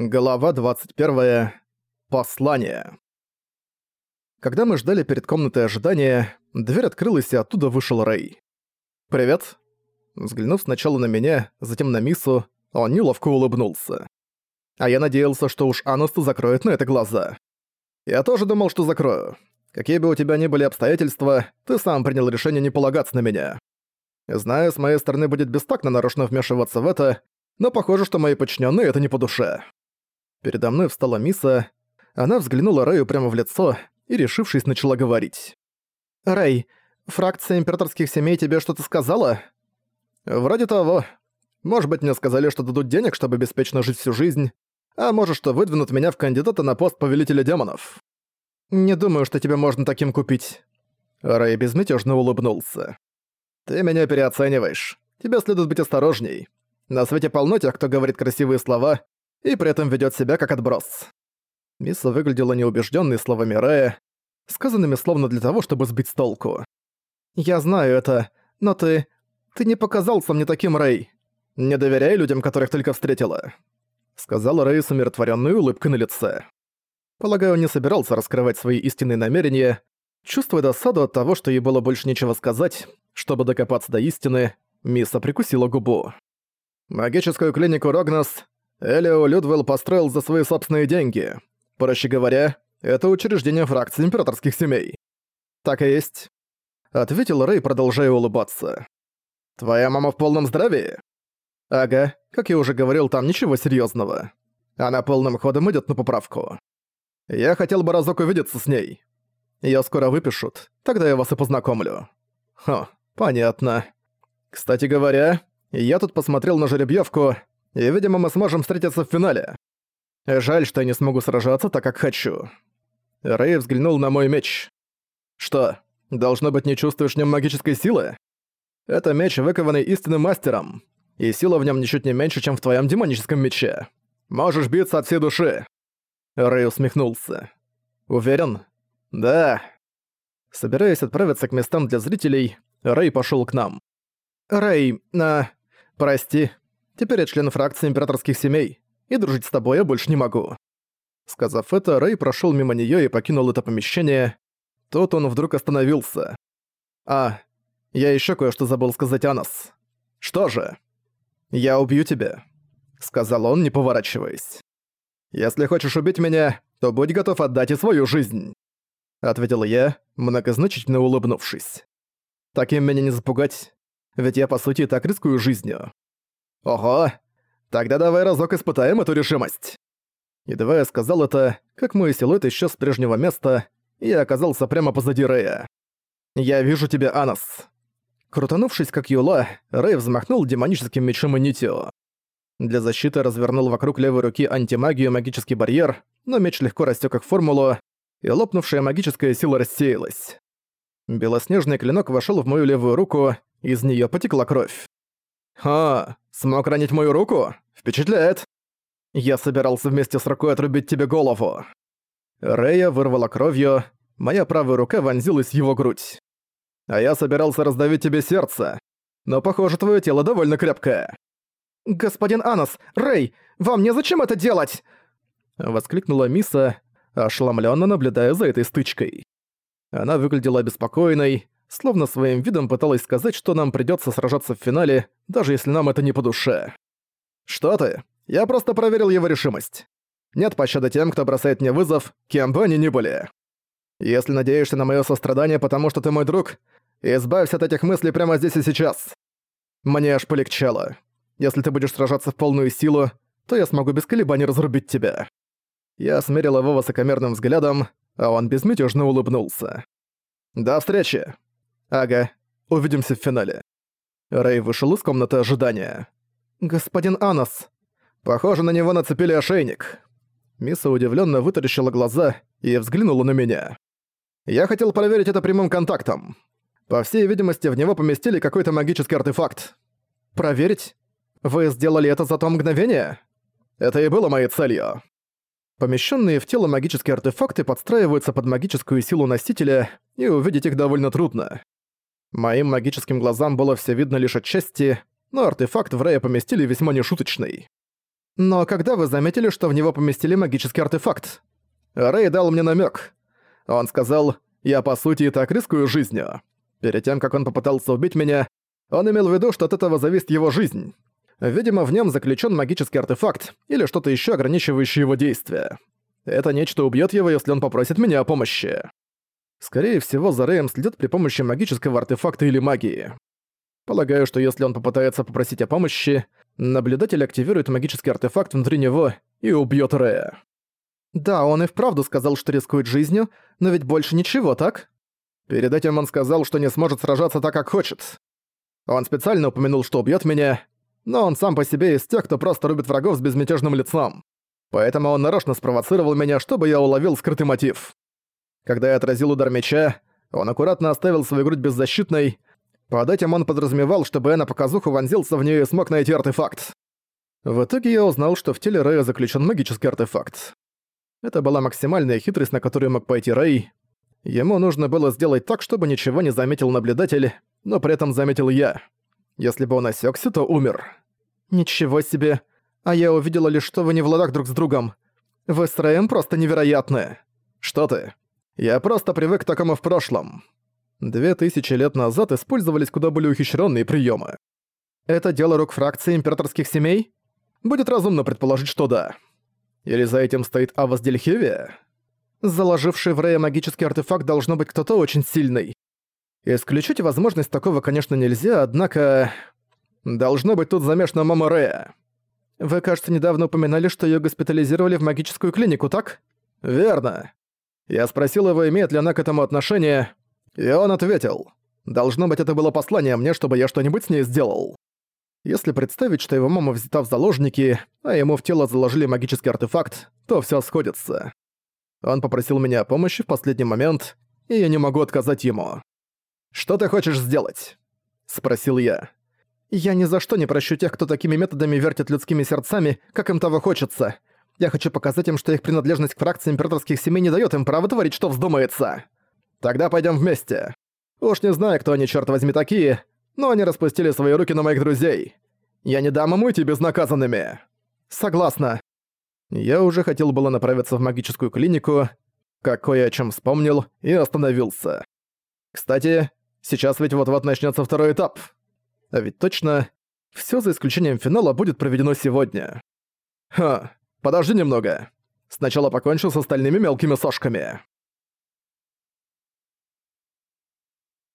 Глава 21. Послание. Когда мы ждали перед комнатой ожидания, дверь открылась, и оттуда вышел Рэй. «Привет». Взглянув сначала на меня, затем на Мису, он неловко улыбнулся. А я надеялся, что уж Анасту закроет на это глаза. Я тоже думал, что закрою. Какие бы у тебя ни были обстоятельства, ты сам принял решение не полагаться на меня. Знаю, с моей стороны будет бестактно нарочно вмешиваться в это, но похоже, что мои подчиненные это не по душе. Передо мной встала Миса. Она взглянула Рэю прямо в лицо и, решившись, начала говорить. «Рэй, фракция императорских семей тебе что-то сказала?» «Вроде того. Может быть, мне сказали, что дадут денег, чтобы беспечно жить всю жизнь, а может, что выдвинут меня в кандидата на пост повелителя демонов. Не думаю, что тебя можно таким купить». Рэй безмятежно улыбнулся. «Ты меня переоцениваешь. Тебе следует быть осторожней. На свете полно тех, кто говорит красивые слова, и при этом ведет себя как отброс. Мисса выглядела неубежденной словами Рэя, сказанными словно для того, чтобы сбить с толку. «Я знаю это, но ты... ты не показался мне таким, Рэй. Не доверяй людям, которых только встретила», — сказала Рэй с умиротворенной улыбкой на лице. Полагаю, он не собирался раскрывать свои истинные намерения, чувствуя досаду от того, что ей было больше нечего сказать, чтобы докопаться до истины, Мисса прикусила губу. «Магическую клинику Рогнос Элио Людвелл построил за свои собственные деньги. Проще говоря, это учреждение фракции императорских семей. Так и есть. Ответил Рэй, продолжая улыбаться. Твоя мама в полном здравии? Ага, как я уже говорил, там ничего серьезного. Она полным ходом идет на поправку. Я хотел бы разок увидеться с ней. Её скоро выпишут, тогда я вас и познакомлю. Хо, понятно. Кстати говоря, я тут посмотрел на жеребьевку, и, видимо, мы сможем встретиться в финале. Жаль, что я не смогу сражаться так, как хочу». Рэй взглянул на мой меч. «Что, должно быть, не чувствуешь в нем магической силы? Это меч, выкованный истинным мастером, и сила в нем ничуть не меньше, чем в твоем демоническом мече. Можешь биться от всей души». Рэй усмехнулся. «Уверен?» «Да». Собираясь отправиться к местам для зрителей, Рэй пошел к нам. «Рэй, а... Прости, Теперь я член фракции императорских семей, и дружить с тобой я больше не могу». Сказав это, Рэй прошел мимо нее и покинул это помещение. Тут он вдруг остановился. «А, я еще кое-что забыл сказать Анас. Что же?» «Я убью тебя», — сказал он, не поворачиваясь. «Если хочешь убить меня, то будь готов отдать и свою жизнь», — ответил я, многозначительно улыбнувшись. «Таким меня не запугать, ведь я по сути так рискую жизнью. «Ого! Тогда давай разок испытаем эту решимость!» Едва я сказал это, как мой силуэт исчез с прежнего места, и я оказался прямо позади Рэя. «Я вижу тебя, Анас!» Крутанувшись как Юла, Рэй взмахнул демоническим мечом и нитио. Для защиты развернул вокруг левой руки антимагию магический барьер, но меч легко растёк как формулу, и лопнувшая магическая сила рассеялась. Белоснежный клинок вошёл в мою левую руку, из неё потекла кровь. «Ха, смог ранить мою руку? Впечатляет!» «Я собирался вместе с рукой отрубить тебе голову». Рэя вырвала кровью, моя правая рука вонзилась в его грудь. «А я собирался раздавить тебе сердце, но, похоже, твое тело довольно крепкое». «Господин Анос, Рэй, вам незачем это делать?» Воскликнула Миса, ошеломленно наблюдая за этой стычкой. Она выглядела обеспокоенной, словно своим видом пыталась сказать, что нам придётся сражаться в финале, даже если нам это не по душе. «Что ты? Я просто проверил его решимость. Нет пощады тем, кто бросает мне вызов, кем бы они ни были. Если надеешься на моё сострадание, потому что ты мой друг, избавься от этих мыслей прямо здесь и сейчас. Мне аж полегчало. Если ты будешь сражаться в полную силу, то я смогу без колебаний разрубить тебя». Я смерил его высокомерным взглядом, а он безмятежно улыбнулся. «До встречи!» «Ага, увидимся в финале». Рэй вышел из комнаты ожидания. «Господин Анос!» «Похоже, на него нацепили ошейник». Миса удивленно вытаращила глаза и взглянула на меня. «Я хотел проверить это прямым контактом. По всей видимости, в него поместили какой-то магический артефакт. Проверить? Вы сделали это за то мгновение?» Это и было моей целью. Помещенные в тело магические артефакты подстраиваются под магическую силу носителя, и увидеть их довольно трудно. Моим магическим глазам было все видно лишь отчасти, но артефакт в Рэя поместили весьма нешуточный. Но когда вы заметили, что в него поместили магический артефакт? Рэй дал мне намек. Он сказал, я по сути и так рискую жизнью. Перед тем, как он попытался убить меня, он имел в виду, что от этого зависит его жизнь. Видимо, в нем заключен магический артефакт или что-то еще ограничивающее его действия. Это нечто убьет его, если он попросит меня о помощи. Скорее всего, за Рэем следят при помощи магического артефакта или магии. Полагаю, что если он попытается попросить о помощи, наблюдатель активирует магический артефакт внутри него и убьет Рэя. Да, он и вправду сказал, что рискует жизнью, но ведь больше ничего, так? Перед этим он сказал, что не сможет сражаться так, как хочет. Он специально упомянул, что убьет меня, но он сам по себе из тех, кто просто рубит врагов с безмятежным лицом. Поэтому он нарочно спровоцировал меня, чтобы я уловил скрытый мотив. Когда я отразил удар меча, он аккуратно оставил свою грудь беззащитной. Под этим он подразумевал, чтобы я на показуху вонзился в нее и смог найти артефакт. В итоге я узнал, что в теле Рэя заключен магический артефакт. Это была максимальная хитрость, на которую мог пойти Рэй. Ему нужно было сделать так, чтобы ничего не заметил наблюдатель, но при этом заметил я. Если бы он осекся, то умер. «Ничего себе! А я увидела лишь, что вы не в ладах друг с другом. Вы с Рэем просто невероятны!» «Что ты? Я просто привык к такому в прошлом». Две тысячи лет назад использовались куда более ухищренные приемы. Это дело рук фракции императорских семей? Будет разумно предположить, что да. Или за этим стоит Авас Дельхевия? Заложивший в Рэя магический артефакт должно быть кто-то очень сильный. Исключить возможность такого, конечно, нельзя, однако... Должно быть тут замешана мама Рэя. Вы, кажется, недавно упоминали, что её госпитализировали в магическую клинику, так? Верно. Я спросил его, имеет ли она к этому отношение, и он ответил. Должно быть, это было послание мне, чтобы я что-нибудь с ней сделал. Если представить, что его мама взята в заложники, а ему в тело заложили магический артефакт, то всё сходится. Он попросил меня о помощи в последний момент, и я не могу отказать ему. «Что ты хочешь сделать?» — спросил я. «Я ни за что не прощу тех, кто такими методами вертит людскими сердцами, как им того хочется. Я хочу показать им, что их принадлежность к фракции императорских семей не даёт им права творить, что вздумается. Тогда пойдём вместе. Уж не знаю, кто они, чёрт возьми, такие, но они распустили свои руки на моих друзей. Я не дам им уйти безнаказанными. Согласна. Я уже хотел было направиться в магическую клинику, как кое о чем вспомнил и остановился. Кстати, сейчас ведь вот-вот начнется второй этап. А ведь точно, все за исключением финала будет проведено сегодня. Ха, подожди немного. Сначала покончил с остальными мелкими сошками.